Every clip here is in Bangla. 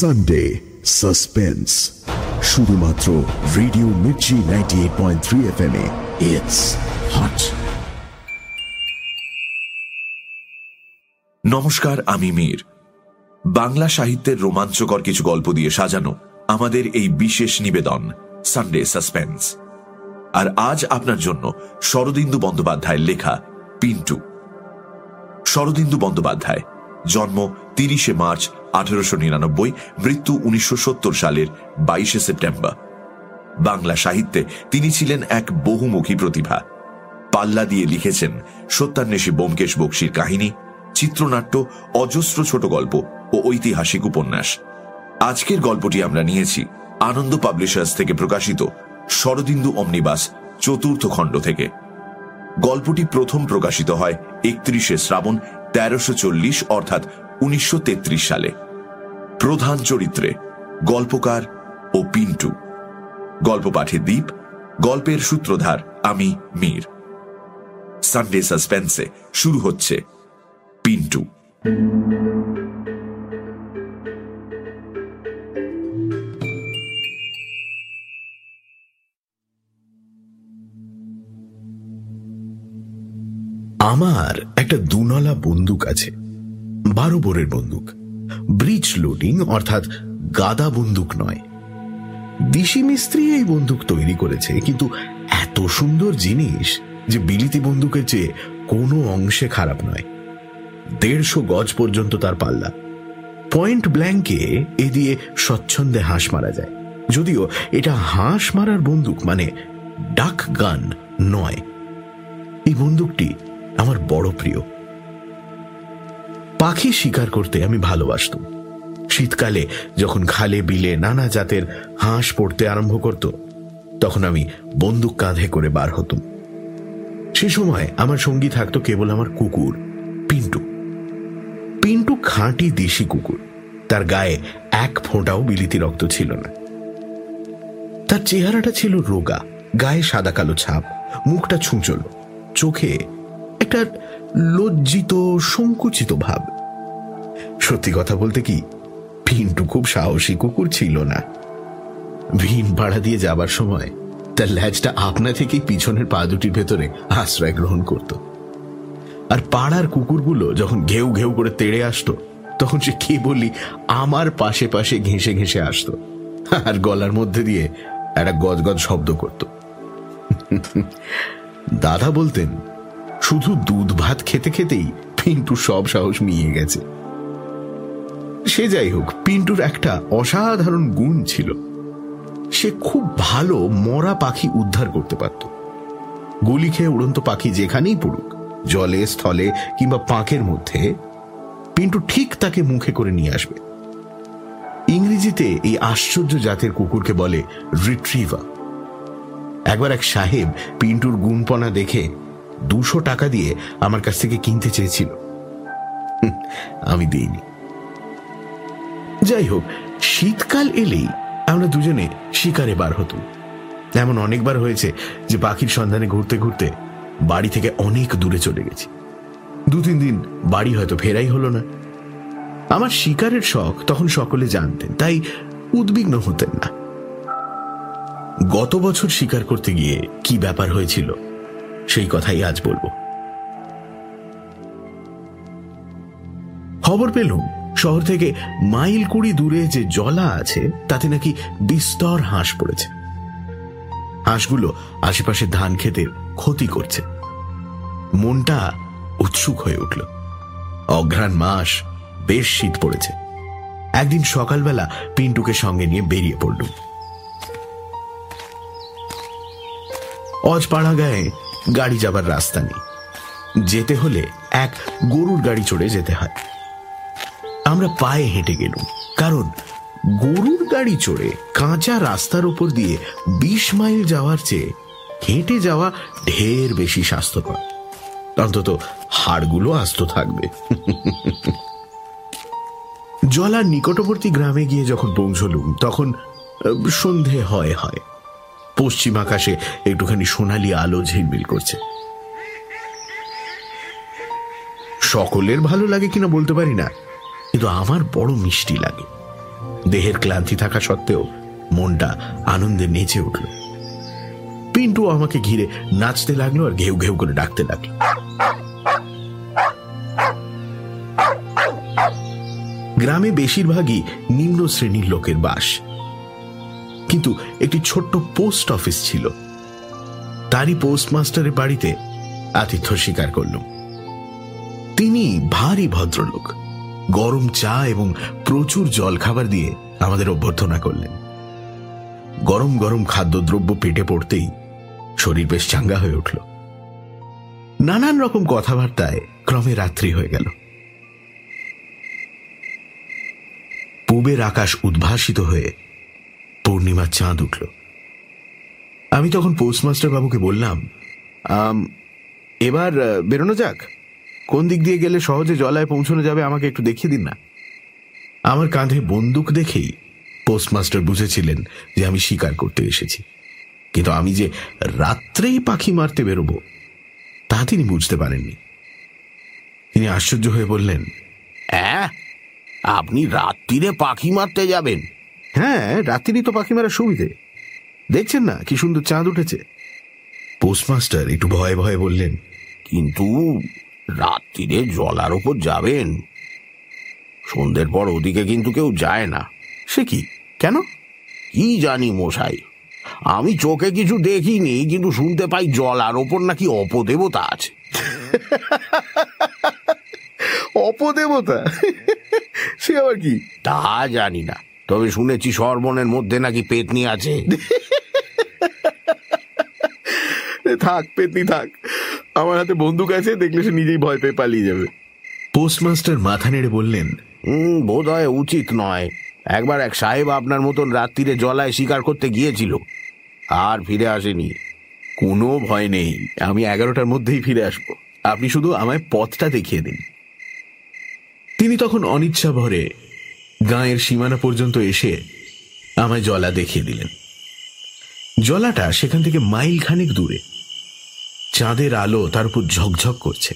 সানডে সাসপেন্স শুধুমাত্র radio Mirchi ninety eight point three F M it's hot নমস্কার, আমি মীর। বাংলা সাহিত্যের রোমাঞ্চকর কিছু গল্প দিয়ে সাজানো আমাদের এই বিশেষ নিবেদন সানডে সাসপেন্স আর আজ আপনার জন্য শরদিন্দু বন্দ্যোপাধ্যায়ের লেখা পিন্টু। শরদিন্দু বন্দ্যোপাধ্যায়, জন্ম তিরিশে মার্চ আঠারোশো নিরানব্বই, মৃত্যু উনিশশো সত্তর সালের বাইশে সেপ্টেম্বর। বাংলা সাহিত্যে তিনি ছিলেন এক বহুমুখী প্রতিভা। পাল্লা দিয়ে লিখেছেন সত্যান্বেষী বোমকেশ বক্সির কাহিনী, চিত্রনাট্য, অজস্র ছোট গল্প ও ঐতিহাসিক উপন্যাস। আজকের গল্পটি আমরা নিয়েছি আনন্দ পাবলিশার্স থেকে প্রকাশিত শরদিন্দু অমনিবাস চতুর্থ খণ্ড থেকে। গল্পটি প্রথম প্রকাশিত হয় একত্রিশে শ্রাবণ তেরোশো অর্থাৎ উনিশশো তেত্রিশ সালে। প্রধান চরিত্রে গল্পকার ও পিন্টু। গল্প পাঠে দ্বীপ গল্পের সূত্রধার আমি মীর। সানডে সাসপেন্সে শুরু হচ্ছে পিন্টু। আমার একটা দুনলা বন্দুক আছে, বারো বোরের বন্দুক। ব্রিজ লোডিং অর্থাৎ গাদা বন্দুক নয়। দিশি মিস্ত্রি এই বন্দুক তৈরি করেছে, কিন্তু এত সুন্দর জিনিস যে বিলিতি বন্দুকের চেয়ে কোনো অংশে খারাপ নয়। দেড়শো গজ পর্যন্ত তার পাল্লা। পয়েন্ট ব্ল্যাঙ্কে এ দিয়ে স্বচ্ছন্দে হাঁস মারা যায়। যদিও এটা হাঁস মারার বন্দুক মানে ডাক গান নয়। এই বন্দুকটি আমার বড় প্রিয়। পাখি শিকার করতে আমি ভালোবাসতাম। শীতকালে যখন খালে বিলে নানা জাতের হাঁস পড়তে আরম্ভ করত, তখন আমি বন্দুক কাঁধে করে বার হতাম। সে সময় আমার সঙ্গী থাকতো কেবল আমার কুকুর, পিন্টু। পিন্টু খাঁটি দেশি কুকুর, তার গায়ে এক ফোঁটাও বিলিতি রক্ত ছিল না। তার চেহারাটা ছিল রোগা, গায়ে সাদা কালো ছাপ, মুখটা ছুঁচল, চোখে একটা লজ্জিত, সংকুচিত ভাব। সত্যি কথা বলতে কি পিন্টু খুব সাহসী কুকুর ছিল না। ভীম পাড়া দিয়ে যাবার সময় তার ল্যাজটা আপনা থেকেই পিছনের পা দুটির ভেতরে আশ্রয় গ্রহণ করত। আর পাড়ার কুকুরগুলো যখন ঘেউ ঘেউ করে তেড়ে আসতো, তখন সে কে বলি আমার পাশে পাশে ঘেঁষে ঘেঁষে আসতো আর গলার মধ্যে দিয়ে একটা গজগজ শব্দ করত। দাদা বলতেন শুধু দুধ ভাত খেতে খেতেই পিন্টু সব সাহস মিয়ে গেছে। সে যাই হোক, পিন্টুর একটা অসাধারণ গুণ ছিল। সে খুব ভালো মরা পাখি উদ্ধার করতে পারত। গুলি খেয়ে উড়ন্ত পাখি যেখানেই পড়ুক, জলে, স্থলে কিংবা পাঁকের মধ্যে, পিন্টু ঠিক তাকে মুখে করে নিয়ে আসবে। ইংরেজিতে এই আশ্চর্য জাতের কুকুরকে বলে রিট্রিভা একবার এক সাহেব পিন্টুর গুণপনা দেখে দুশো টাকা দিয়ে আমার কাছ থেকে কিনতে চেয়েছিল। আমি দিইনি। যাই হোক, শীতকাল এলেই আমরা দুজনে শিকারে বার হতুম। এমন অনেকবার হয়েছে যে পাখির সন্ধানে ঘুরতে ঘুরতে বাড়ি থেকে অনেক দূরে চলে গেছি। দু তিন দিন বাড়ি হয়তো ফেরাই হলো না। আমার শিকারের শখ তখন সকলে জানতেন, তাই উদ্বিগ্ন হতেন না। গত বছর শিকার করতে গিয়ে কি ব্যাপার হয়েছিল সেই কথাই আজ বলব। খবর পেলুম, শহর থেকে মাইল কুড়ি দূরে যে জলা আছে, তাতে নাকি বিস্তর হাঁস পড়েছে। হাঁসগুলো আশেপাশে ধান খেতের ক্ষতি করছে। মনটা উৎসুক হয়ে উঠল। অঘ্রাণ মাস, বেশ শীত পড়েছে। একদিন সকালবেলা পিন্টুকে সঙ্গে নিয়ে বেরিয়ে পড়লুম। অজপাড়া গায়ে গাড়ি যাবার রাস্তা নেই। যেতে হলে এক গরুর গাড়ি চড়ে যেতে হয়। আমরা পায়ে হেঁটে গেলুম, কারণ গরুর গাড়ি চড়ে কাঁচা রাস্তার উপর দিয়ে বিশ মাইল যাওয়ার চেয়ে হেঁটে যাওয়া ঢের বেশি স্বাস্থ্যকর। অন্তত হাড়গুলো আস্ত থাকবে। জলার নিকটবর্তী গ্রামে গিয়ে যখন পৌঁছলুম, তখন সন্ধে হয় হয়। পশ্চিম আকাশে একটুখানি সোনালি আলো ঝিলমিল করছে। সকলের ভালো লাগে কিনা বলতে পারি না, কিন্তু আমার বড় মিষ্টি লাগে। দেহের ক্লান্তি থাকা সত্ত্বেও মনটা আনন্দে নেচে উঠল। পিন্টু আমাকে ঘিরে নাচতে লাগল আর ঘেউ ঘেউ করে ডাকতে লাগল। গ্রামে বেশিরভাগই নিম্ন শ্রেণির লোকের বাস। কিন্তু একটি ছোট্ট পোস্ট অফিস ছিল। তারই পোস্টমাস্টারের বাড়িতে আতিথ্য স্বীকার করলুম। তিনি ভারী ভদ্রলোক। গরম চা এবং প্রচুর জল খাবার দিয়ে আমাদের অভ্যর্থনা করলেন। গরম গরম খাদ্যদ্রব্য পেটে পড়তেই শরীর বেশ চাঙ্গা হয়ে উঠল। নানান রকম কথাবার্তায় ক্রমে রাত্রি হয়ে গেল। পূবের আকাশ উদ্ভাসিত হয়ে পূর্ণিমার চাঁদ উঠল। আমি তখন পোস্টমাস্টার বাবুকে বললাম এবার বেরোনো যাক। কোন দিক দিয়ে গেলে সহজে জলায় পৌঁছানো যাবে আমাকে একটু দেখিয়ে দিন না। আমার কাঁধে বন্দুক দেখেই পোস্টমাস্টার বুঝেছিলেন যে আমি শিকার করতে এসেছি। কিন্তু আমি যে রাত্রেই পাখি মারতে বেরোবো, তা তিনি বুঝতে পারেননি। তিনি আশ্চর্য হয়ে বললেন আপনি রাত্রিরে পাখি মারতে যাবেন? হ্যাঁ রাত্রিরই তো পাখি মারা সুবিধে। দেখছেন না কি সুন্দর চাঁদ উঠেছে? পোস্টমাস্টার একটু ভয়ে ভয়ে বললেন কিন্তু রাত্রিরে জলার ওপর যাবেন। সন্ধ্যের পর ওদিকে কিন্তু কেউ যায় না। সে কি? কেন? কি জানি মশাই আমি চোখে কিছু দেখিনি কিন্তু শুনতে পাই জলার ওপর নাকি অপদেবতা আছে। অপদেবতা? সে আবার কি? তা জানি না। তবে শুনেছি সর্বনের মধ্যে নাকি পেতনি আছে। থাক পেতনি থাক। আমার হাতে বন্দুক আছে দেখলে সে নিজেই ভয় পেয়ে পালিয়ে যাবে। পোস্টমাস্টার মাথা নেড়ে বললেন হুম বোধ হয় উচিত নয়। একবার এক সাহেব আপনার মতন রাত্রিরে জলায় শিকার করতে গিয়েছিল। আর ফিরে আসেনি। কোনো ভয় নেই আমি এগারোটার মধ্যেই ফিরে আসব। আপনি শুধু আমায় পথটা দেখিয়ে দিন। তিনি তখন অনিচ্ছা ভরে গাঁয়ের সীমানা পর্যন্ত এসে আমায় জলা দেখিয়ে দিলেন। জলাটা সেখান থেকে মাইল খানেক দূরে। চাঁদের আলো তার উপর ঝকঝক করছে।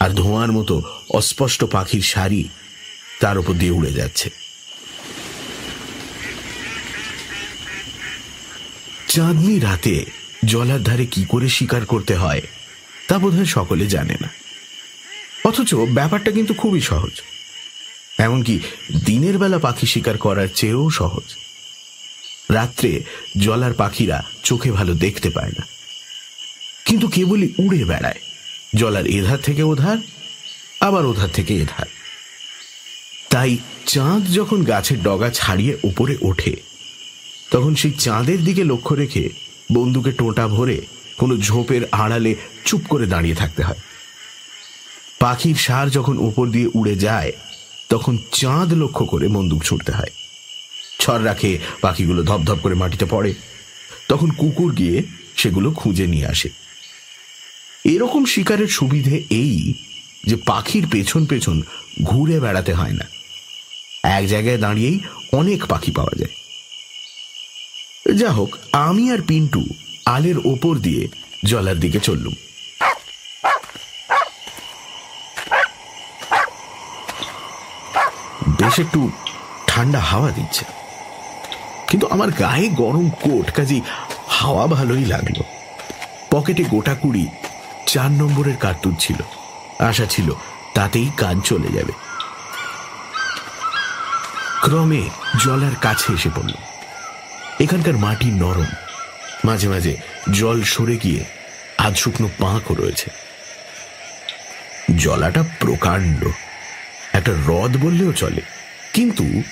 আর ধোঁয়ার মতো অস্পষ্ট পাখির সারি তার উপর দিয়ে উড়ে যাচ্ছে। চাঁদনি রাতে জলার ধারে কি করে শিকার করতে হয় তা বোধহয় সকলে জানে না। অথচ ব্যাপারটা কিন্তু খুবই সহজ। এমনকি দিনের বেলা পাখি শিকার করার চেয়েও সহজ। রাত্রে জলার পাখিরা চোখে ভালো দেখতে পায় না। কিন্তু কেবলই উড়ে বেড়ায়। জলার এধার থেকে ওধার, আবার ওধার থেকে এধার। তাই চাঁদ যখন গাছের ডগা ছাড়িয়ে উপরে ওঠে, তখন সেই চাঁদের দিকে লক্ষ্য রেখে বন্দুকে টোটা ভরে কোনো ঝোপের আড়ালে চুপ করে দাঁড়িয়ে থাকতে হয়। পাখির সার যখন উপর দিয়ে উড়ে যায় তখন চাঁদ লক্ষ্য করে বন্দুক ছুটতে হয়। ছড় রাখে, পাখিগুলো ধপধপ করে মাটিতে পড়ে। তখন কুকুর গিয়ে সেগুলো খুঁজে নিয়ে আসে। এরকম শিকারের সুবিধে এই যে পাখির পেছন পেছন ঘুরে বেড়াতে হয় না। এক জায়গায় দাঁড়িয়েই অনেক পাখি পাওয়া যায়। যা হোক আমি আর পিন্টু আলের ওপর দিয়ে জলার দিকে চললুম। বেশ একটু ঠান্ডা হাওয়া দিচ্ছে। কিন্তু আমার গায়ে গরম কোট কাজেই হাওয়া ভালোই লাগল। পকেটে গোটা কুড়ি চার নম্বরের কার্তুজ ছিল। আশা ছিল তাতেই কাজ চলে যাবে। ক্রমে জলার কাছে এসে পড়ল। এখানকার মাটি নরম। মাঝে মাঝে জল সরে গিয়ে আধ শুকনো পাঁকও রয়েছে। জলাটা প্রকাণ্ড। একটা হ্রদ বললেও চলে। কিন্তু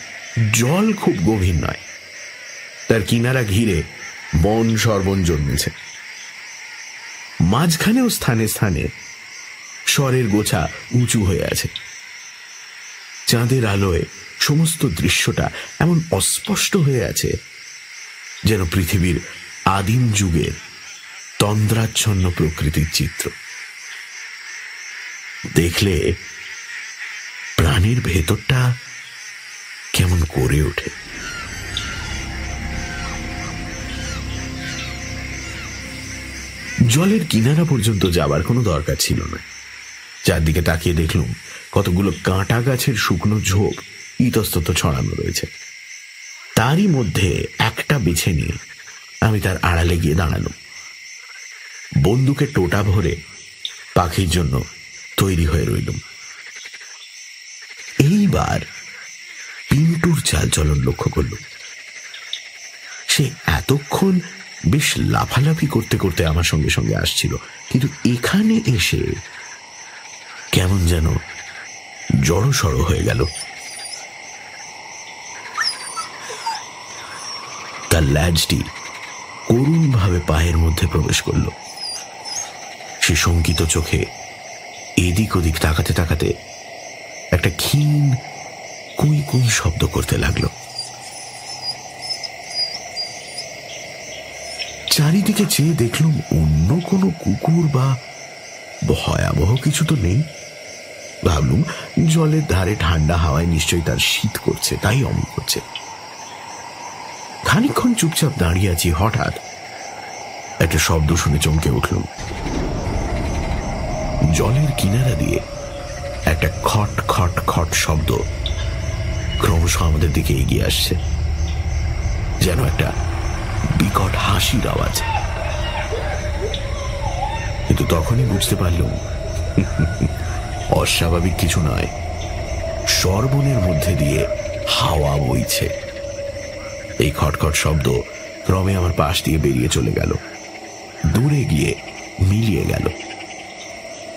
জল খুব গভীর নয়। তার কিনারা ঘিরে বন সর্বন জন্মেছে। মাঝখানেও স্থানে স্থানে স্বরের গোছা উঁচু হয়ে আছে। চাঁদের আলোয় সমস্ত দৃশ্যটা এমন অস্পষ্ট হয়ে আছে যেন পৃথিবীর আদিম যুগের তন্দ্রাচ্ছন্ন প্রকৃতির চিত্র। দেখলে প্রাণীর ভেতরটা কেমন করে ওঠে। জলের কিনারা পর্যন্ত যাবার কোনো দরকার ছিল না। চারদিকে তাকিয়ে দেখলুম কতগুলো কাঁটা গাছের শুকনো ঝোপ ইতস্তত ছড়ানো রয়েছে। তারই মধ্যে একটা বেছে নিয়ে আমি তার আড়ালে গিয়ে দাঁড়ালাম। বন্দুকে টোটা ভরে পাখির জন্য তৈরি হয়ে রইলুম। এইবার পিন্টুর চাল চলন লক্ষ্য করল। সে এতক্ষণ বেশ লাফালাফি করতে করতে আমার সঙ্গে সঙ্গে আসছিল। কিন্তু এখানে এসে কেমন যেন জড়ো সড়ো হয়ে গেল। তার ল্যাজটি করুণভাবে পায়ের মধ্যে প্রবেশ করল। সে শঙ্কিত চোখে এদিক ওদিক তাকাতে তাকাতে একটা ক্ষীণ কুই কুই শব্দ করতে লাগল। চারিদিকে চেয়ে দেখলুম অন্য কোনো কুকুর বা ভয়াবহ কিছু তো নেই। ভাবলুম জলের ধারে ঠান্ডা হাওয়ায় নিশ্চয়ই তার শীত করছে, তাই অমন করছে। খানিক্ষণ চুপচাপ দাঁড়িয়ে আছি, হঠাৎ একটা শব্দ শুনে চমকে উঠলুম। জলের কিনারা দিয়ে একটা খট খট খট শব্দ ক্রমশ আমাদের দিকে এগিয়ে আসছে। যেন একটা বিকট হাসির আওয়াজ। কিন্তু তখনই বুঝতে পারলুম, অস্বাভাবিক কিছু নয়। সর্বনের মধ্যে দিয়ে হাওয়া বইছে। এই খটখট শব্দ ক্রমে আমার পাশ দিয়ে বেরিয়ে চলে গেল। দূরে গিয়ে মিলিয়ে গেল।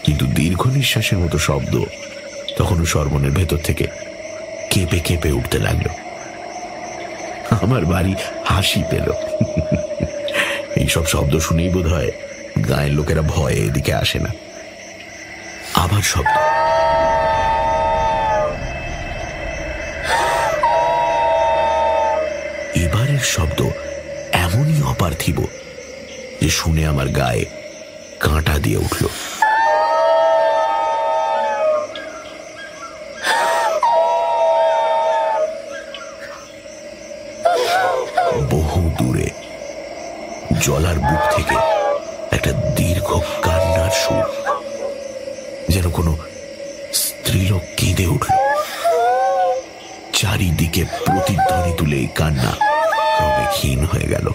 কিন্তু দীর্ঘ নিঃশ্বাসের মতো শব্দ তখনও সর্বনের ভেতর থেকে কেঁপে কেঁপে উঠতে লাগল। আমার বাড়ি হাসি পেল। এইসব শব্দ শুনেই বোধ হয় গায়ের লোকেরা ভয়ে এদিকে আসে না। আবার শব্দ। এবারের শব্দ এমনই অপার্থিব যে শুনে আমার গায়ে কাঁটা দিয়ে উঠল। চারিদিকে প্রতিধ্বনি তুলে এই কান্না ক্রমে ক্ষীণ হয়ে গেল।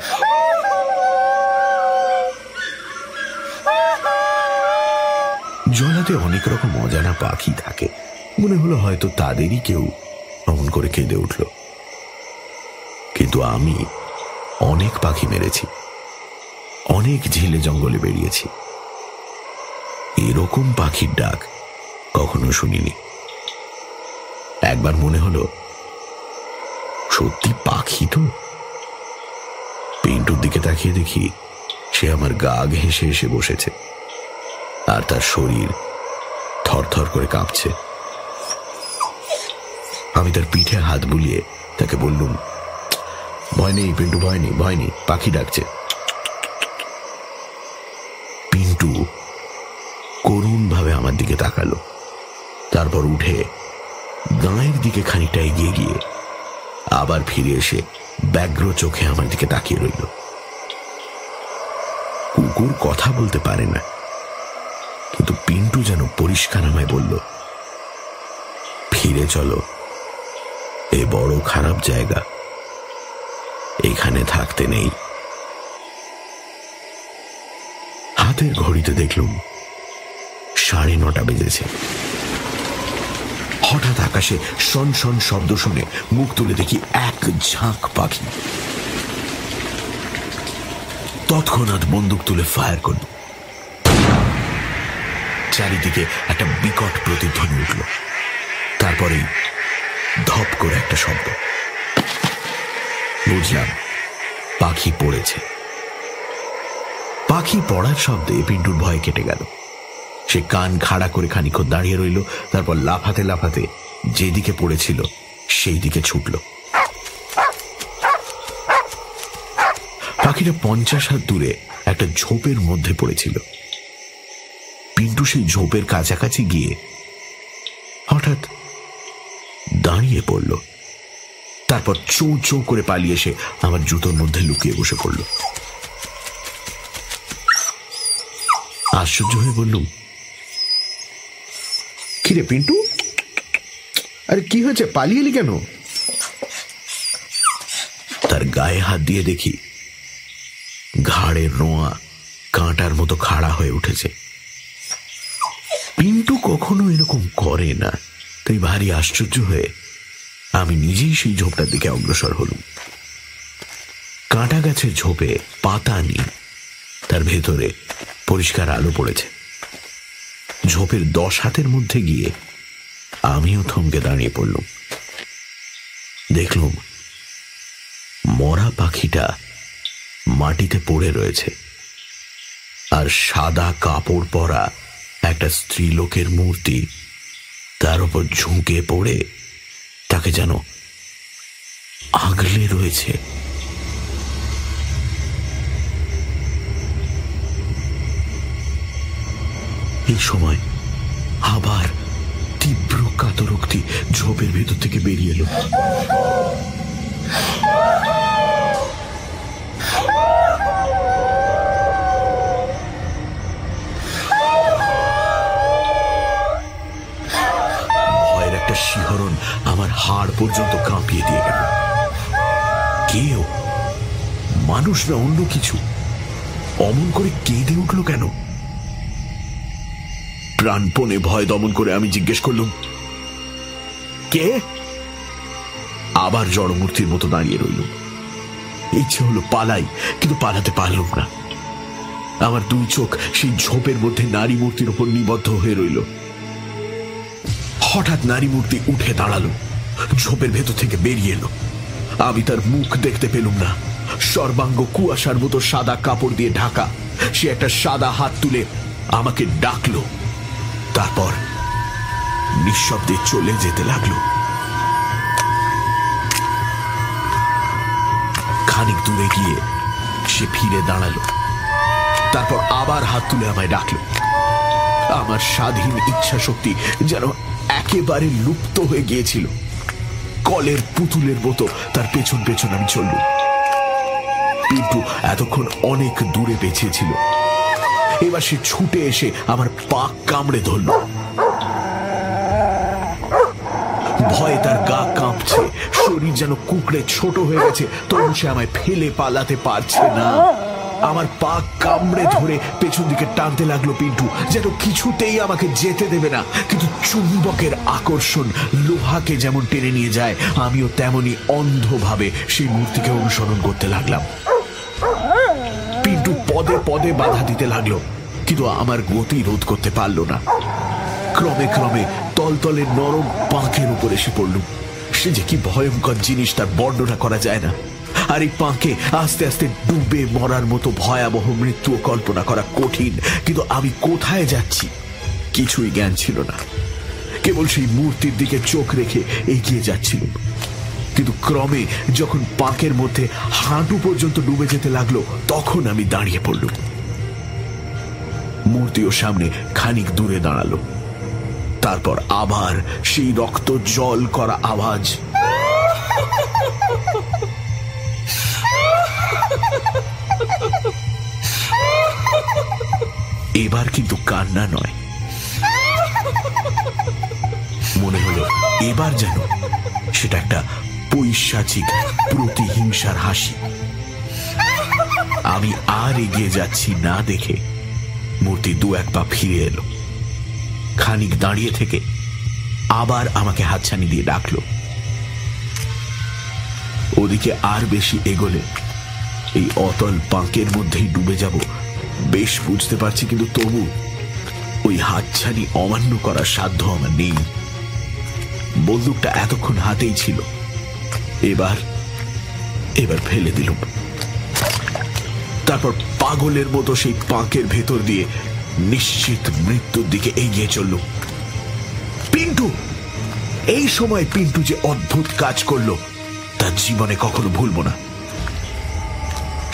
জলাতে অনেক রকম অজানা পাখি থাকে। মনে হলো হয়তো তাদেরই কেউ অমন করে কেঁদে উঠল। কিন্তু আমি অনেক পাখি মেরেছি। অনেক ঝিলে জঙ্গলে বেরিয়েছি। এরকম পাখির ডাক কখনো শুনিনি। একবার মনে হলো সত্যি পাখি তো? পিন্টুর দিকে তাকিয়ে দেখি সে আমার গা ঘেঁষে এসে বসেছে। আর তার শরীর থরথর করে কাঁপছে। আমি তার পিঠে হাত বুলিয়ে তাকে বললুম, ভয় নেই পিন্টু, ভয় নেই ভয় নেই, পাখি ডাকছে। পিন্টু করুণভাবে আমার দিকে তাকালো। তারপর উঠে গাঁয়ের দিকে খানিকটা এগিয়ে গিয়ে আবার ফিরে এসে ব্যগ্র চোখে আমার দিকে তাকিয়ে রইল। কুকুর কথা বলতে পারে না, কিন্তু পিন্টু যেন পরিষ্কার আমায় বলল, ফিরে চলো, এ বড় খারাপ জায়গা। এখানে থাকতে নেই। হাতের ঘড়িতে দেখলুম সাড়ে নটা বেজেছে। হঠাৎ আকাশে শন শন শব্দ শুনে মুখ তুলে দেখি এক ঝাঁক পাখি। তৎক্ষণাৎ বন্দুক তুলে ফায়ার করল। চারিদিকে একটা বিকট প্রতিধ্বনি উঠল। তারপরেই ধপ করে একটা শব্দ। বুঝলাম, পাখি পড়েছে। পাখি পড়ার শব্দে পিন্টুর ভয় কেটে গেল। সে কান খাড়া করে খানিক্ষণ দাঁড়িয়ে রইল, তারপর লাফাতে লাফাতে যেদিকে পড়েছিল সেই দিকে ছুটল। পাখিটা পঞ্চাশ হাত দূরে একটা ঝোপের মধ্যে পড়েছিল। পিন্টু সেই ঝোপের কাছাকাছি গিয়ে হঠাৎ দাঁড়িয়ে পড়ল। তারপর চৌ চৌ করে পালিয়ে এসে আমার জুতোর মধ্যে লুকিয়ে বসে পড়ল। আশ্চর্য হয়ে বললুম কিরে পিন্টু? আরে কি হয়েছে? পালিয়ে এলি কেন? তার গায়ে হাত দিয়ে দেখি ঘাড়ের রোঁয়া কাঁটার মতো খাড়া হয়ে উঠেছে। পিন্টু কখনো এরকম করে না। তাই ভারী আশ্চর্য হয়ে আমি নিজেই সেই ঝোপটার দিকে অগ্রসর হলুম। কাঁটা গাছের ঝোপে পাতা নেই তার ভেতরে পরিষ্কার আলো পড়েছে। ঝোপের দশ হাতের মধ্যে গিয়ে আমিও থমকে দাঁড়িয়ে পড়লুম। দেখলুম মরা পাখিটা মাটিতে পড়ে রয়েছে আর সাদা কাপড় পরা একটা স্ত্রীলোকের মূর্তি তার উপর ঝুঁকে পড়ে তাকে যেন আগলে রয়েছে। এই সময় আবার তীব্র কাতরোক্তি ঝোপের ভেতর থেকে বেরিয়ে এলো। ভয়ের একটা শিহরণ আমার হাড় পর্যন্ত কাঁপিয়ে দিয়ে গেল। কেউ, মানুষ না অন্য কিছু, অমন করে কেঁদে উঠল কেন? প্রাণপণে ভয় দমন করে আমি জিজ্ঞেস করলুম, কে? আবার জড়মূর্তির মতো দাঁড়িয়ে রইল ইচ্ছে হলো পালাই, কিন্তু পালাতে পারলুম না। আমার দুই চোখ সেই ঝোপের মধ্যে নারী মূর্তির উপর নিবদ্ধ হয়ে রইল। হঠাৎ নারী মূর্তি উঠে দাঁড়াল, ঝোপের ভেতর থেকে বেরিয়ে এলো। আমি তার মুখ দেখতে পেলুম না। সর্বাঙ্গ কুয়াশার মতো সাদা কাপড় দিয়ে ঢাকা। সে একটা সাদা হাত তুলে আমাকে ডাকলো। তারপর নিঃশব্দে চলে যেতে লাগল। খানিক দূরে গিয়ে সে ফিরে দাঁড়াল। তারপর আবার হাত তুলে আমায় ডাকলো। আমার স্বাধীন ইচ্ছা শক্তি যেন একেবারে লুপ্ত হয়ে গিয়েছিল। কলের পুতুলের মতো তার পেছন পেছন আমি চললুম। পিন্টু এতক্ষণ অনেক দূরে পেছিয়েছিল এবার সে ছুটে এসে আমার পা কামড়ে ধরল। ভয়ে তার গা কাঁপছে। শরীর যেন কুকড়ে ছোট হয়ে গেছে, তবু সে আমায় ফেলে পালাতে পারছে না। আমার পা কামড়ে ধরে পেছন দিকে টানতে লাগল পিন্টু, যেন কিছুতেই আমাকে যেতে দেবে না। কিন্তু চুম্বকের আকর্ষণ লোহাকে যেমন টেনে নিয়ে যায়, আমিও তেমনি অন্ধভাবে সেই মূর্তিকে অনুসরণ করতে লাগলাম। পদে পদে বাধা দিতে লাগল। কিন্তু আমার গতি রোধ করতে পারল না। ক্রমে ক্রমে তলতলে নরম পাঁকের উপর এসে পড়ল। সে যে কি ভয়ঙ্কর জিনিস তার বর্ণনা করা যায় না। আর এই পাঁকে আস্তে আস্তে ডুবে মরার মতো ভয়াবহ মৃত্যু কল্পনা করা কঠিন। কিন্তু আমি কোথায় যাচ্ছি? কিছুই জ্ঞান ছিল না। কেবল সেই মূর্তির দিকে চোখ রেখে এগিয়ে যাচ্ছিলাম। কিন্তু ক্রমে যখন পাঁকের মধ্যে হাঁটু পর্যন্ত ডুবে যেতে লাগল, তখন আমি দাঁড়িয়ে পড়লুম। মূর্তিও সামনে খানিক দূরে দাঁড়াল। তারপর আবার সেই রক্ত জল করা আওয়াজ। এবার কিন্তু কান্না নয়। মনে হলো, এবার যেন সেটা একটা পৈশাচিক প্রতিহিংসার হাসি। আমি আর এগিয়ে যাচ্ছি না দেখে মূর্তি দু এক পা ফিরে এলো। খানিক দাঁড়িয়ে থেকে আবার আমাকে হাতছানি দিয়ে ডাকলো। ওদিকে আর বেশি এগোলে এই অতল পাঁকের মধ্যেই ডুবে যাব, বেশ বুঝতে পারছি কিন্তু তবু ওই হাতছানি অমান্য করার সাধ্য আমার নেই। বন্দুকটা এতক্ষণ হাতেই ছিল। এবার এবার ফেলে দিলুম। তারপর পাগলের মতো সেই পাঁকের ভেতর দিয়ে নিশ্চিত মৃত্যুর দিকে এগিয়ে চলল পিন্টু, এই সময় পিন্টু যে অদ্ভুত কাজ করল তার জীবনে কখনো ভুলবো না।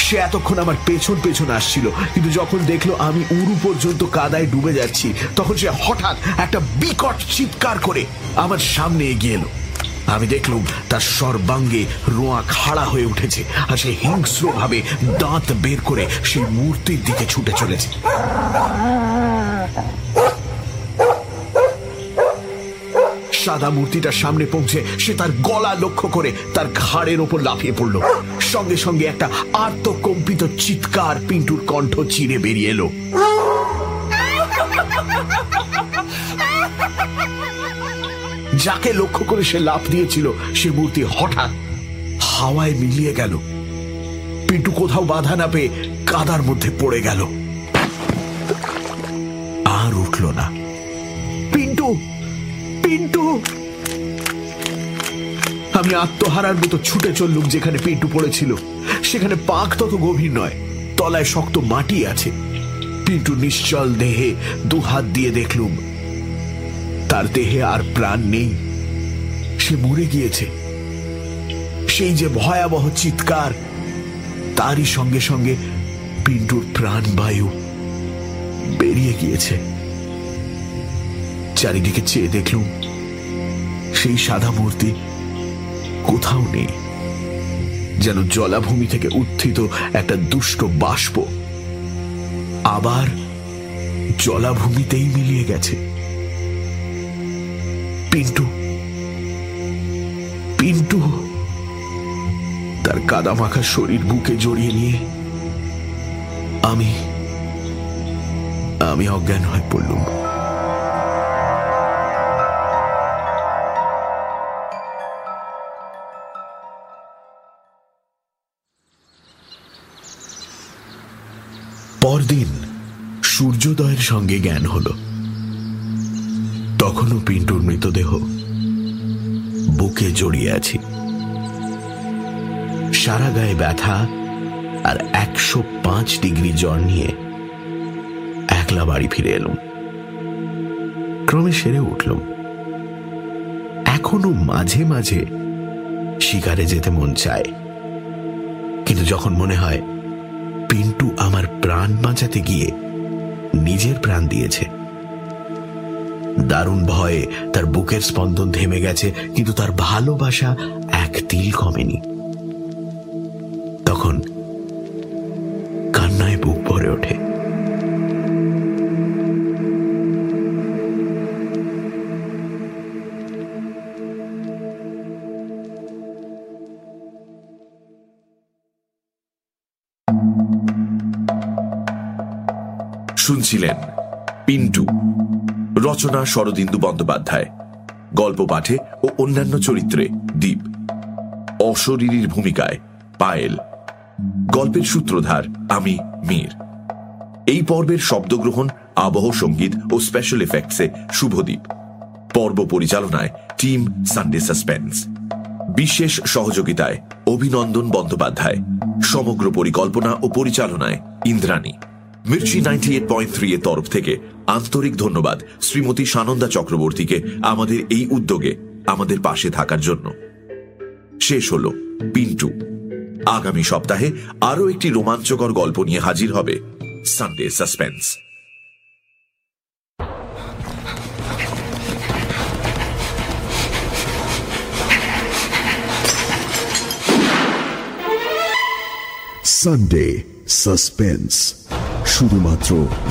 সে এতক্ষণ আমার পেছন পেছন আসছিল, কিন্তু যখন দেখল আমি উরু পর্যন্ত কাদায় ডুবে যাচ্ছি, তখন সে হঠাৎ একটা বিকট চিৎকার করে আমার সামনে এগিয়ে এলো। আমি দেখলুম তার সর্বাঙ্গে রোয়া খাড়া হয়ে উঠেছে আর সে হিংস্র ভাবে দাঁত বের করে সেই মূর্তির দিকে ছুটে চলেছে। সাদা মূর্তিটার সামনে পৌঁছে সে তার গলা লক্ষ্য করে তার ঘাড়ের ওপর লাফিয়ে পড়ল। সঙ্গে সঙ্গে একটা আত্মকম্পিত চিৎকার পিন্টুর কণ্ঠ চিরে বেরিয়ে এলো। যাকে লক্ষ্য করে সে লাভ দিয়েছিল, সে মূর্তি হঠাৎ হাওয়ায় মিলিয়ে গেল। পিন্টু কোথাও বাধা না পেয়ে কাদার মধ্যে পড়ে গেল। আর উঠল না। পিন্টু পিন্টু! আমি আত্মহারার মতো ছুটে চললুম যেখানে পিন্টু পড়েছিল। সেখানে পাক তত গভীর নয়, তলায় শক্ত মাটি আছে। পিন্টু নিশ্চল দেহে দু হাত দিয়ে দেখলুম তার দেহে আর প্রাণ নেই। সে মরে গিয়েছে। সেই যে ভয়াবহ চিৎকার, তারই সঙ্গে সঙ্গে পিন্টুর প্রাণ বায়ু বেরিয়ে গিয়েছে। চারিদিকে চেয়ে দেখলুম, সেই সাদা মূর্তি কোথাও নেই, যেন জলাভূমি থেকে উত্থিত একটা দুষ্ট বাষ্প আবার জলাভূমিতেই মিলিয়ে গেছে। পিন্টু। পিন্টু, তার কাদামাখা শরীর বুকে জড়িয়ে নিয়ে আমি আমি অজ্ঞান হয়ে পড়লুম। পরদিন সূর্যোদয়ের সঙ্গে জ্ঞান হল। তখনও পিন্টুর মৃতদেহ বুকে জড়িয়ে আছি। সারা গায়ে ব্যথা আর একশো পাঁচ ডিগ্রি জ্বর নিয়ে একলা বাড়ি ফিরে এলুম। ক্রমে সেরে উঠলুম। এখনও মাঝে মাঝে শিকারে যেতে মন চায়। কিন্তু যখন মনে হয় পিন্টু আমার প্রাণ বাঁচাতে গিয়ে নিজের প্রাণ দিয়েছে দারুণ ভয়ে তার বুকের স্পন্দন থেমে গেছে, কিন্তু তার ভালোবাসা এক তিল কমেনি। তখন কান্নায় বুক ভরে ওঠে। শুনছিলেন পিন্টু। রচনা শরদিন্দু বন্দ্যোপাধ্যায়, গল্প পাঠে ও অন্যান্য চরিত্রে দ্বীপ অশরীরীর ভূমিকায় পায়েল। গল্পের সূত্রধার আমি মীর। এই পর্বের শব্দগ্রহণ, আবহ সংগীত ও স্পেশাল এফেক্টসে শুভদ্বীপ পর্ব পরিচালনায় টিম সানডে সাসপেন্স বিশেষ সহযোগিতায় অভিনন্দন বন্দ্যোপাধ্যায়। সমগ্র পরিকল্পনা ও পরিচালনায় Indrani. Mirchi ninety eight point three এর তরফ থেকে আন্তরিক ধন্যবাদ শ্রীমতী সানন্দা চক্রবর্তীকে আমাদের এই উদ্যোগে আমাদের পাশে থাকার জন্য। শেষ হল পিন্টু। আগামী সপ্তাহে আরও একটি রোমাঞ্চকর গল্প নিয়ে হাজির হবে সানডে সাসপেন্স সানডে সাসপেন্স শুধুমাত্র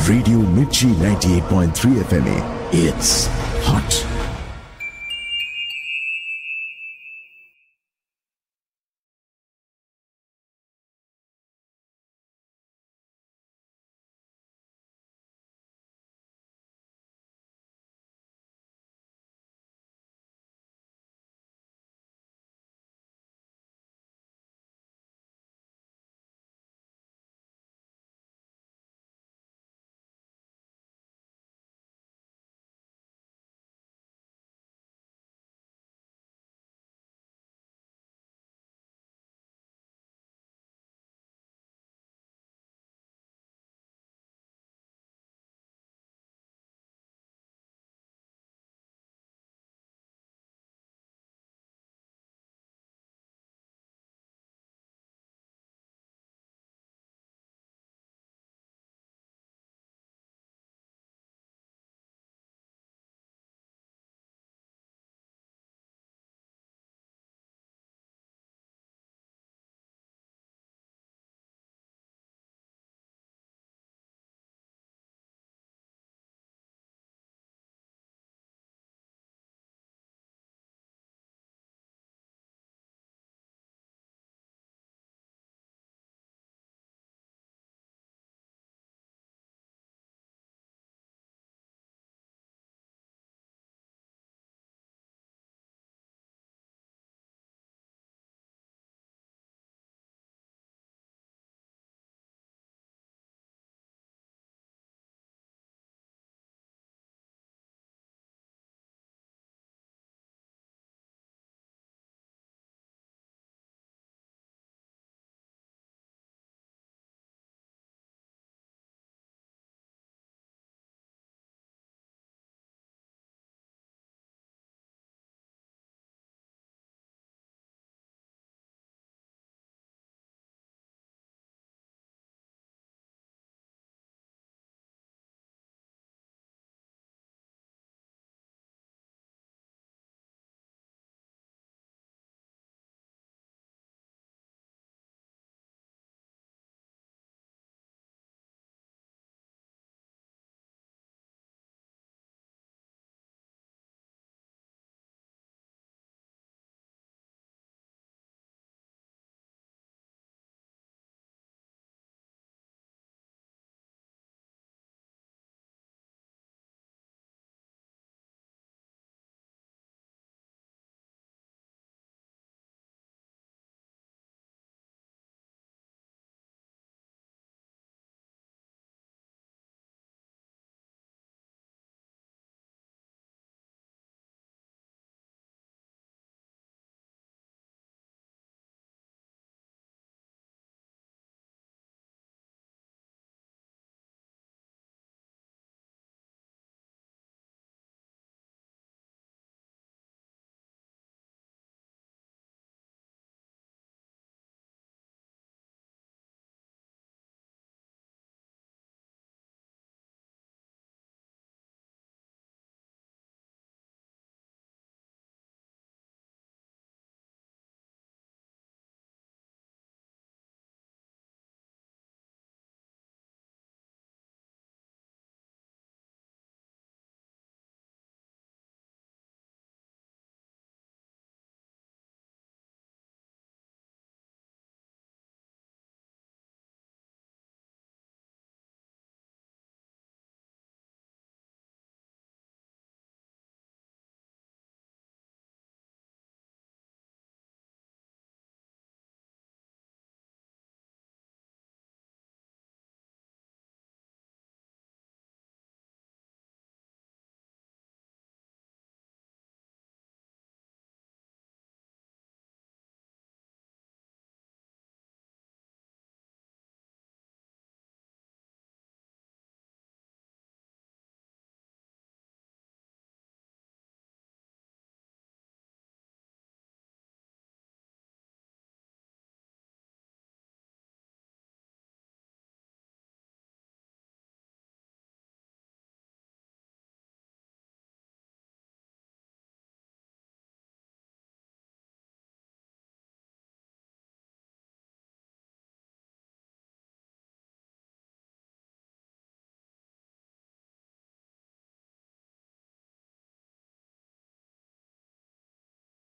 radio Mirchi ninety eight point three F M এ। হট